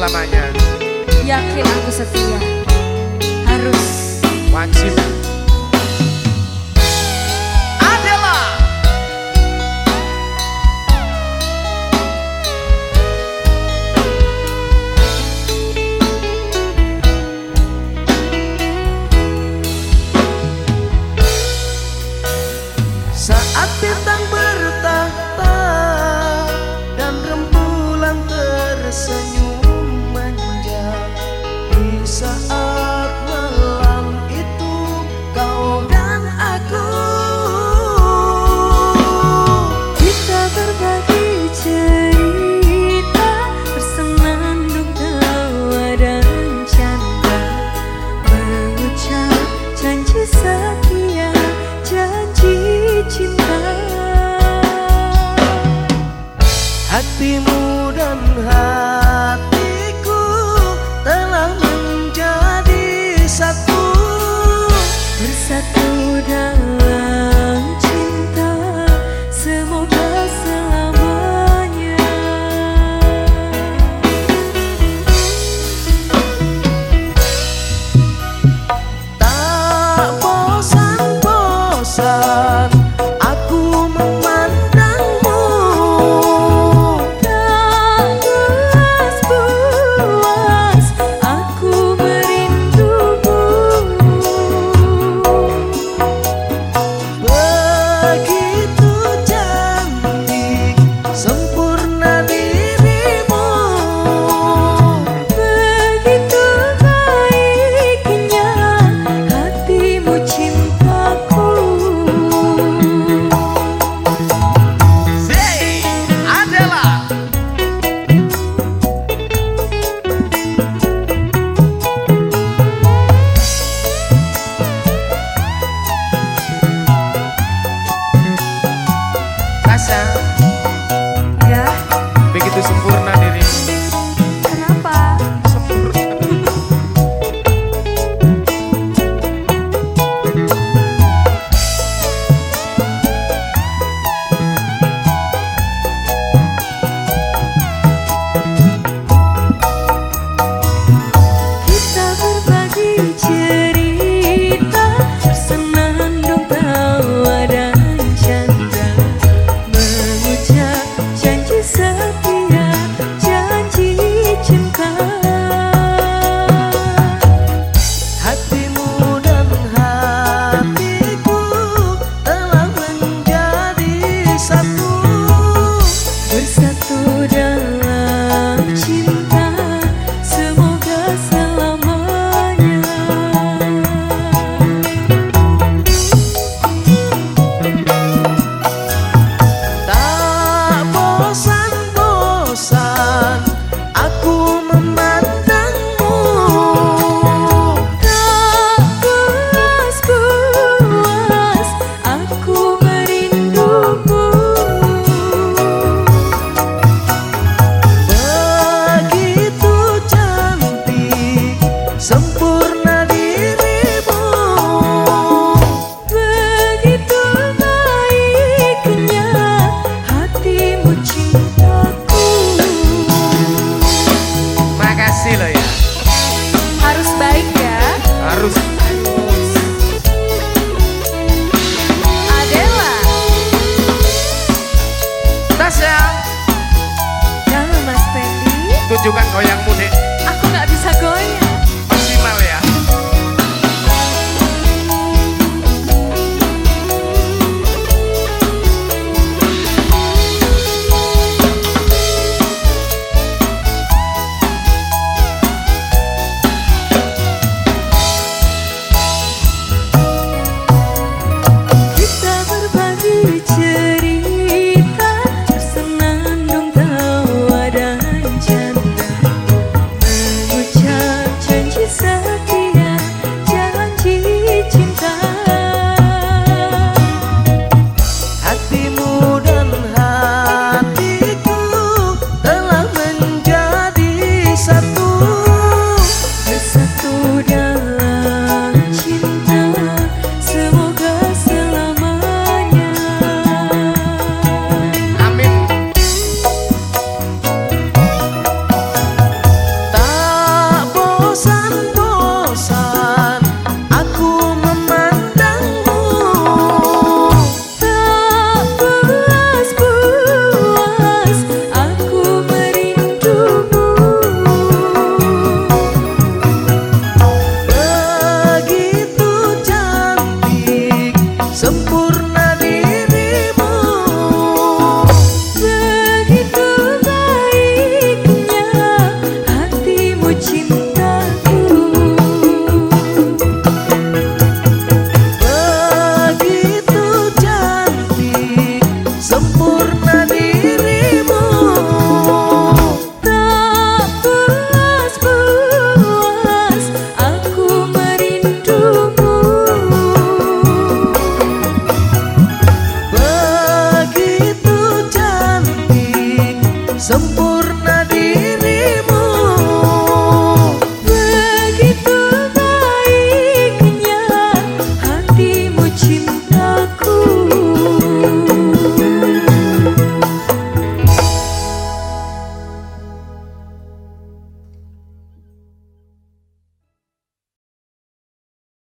selamanya. Yakin aku setia. Harus. Wajib. Saat bintang bertahta 就干个样 Son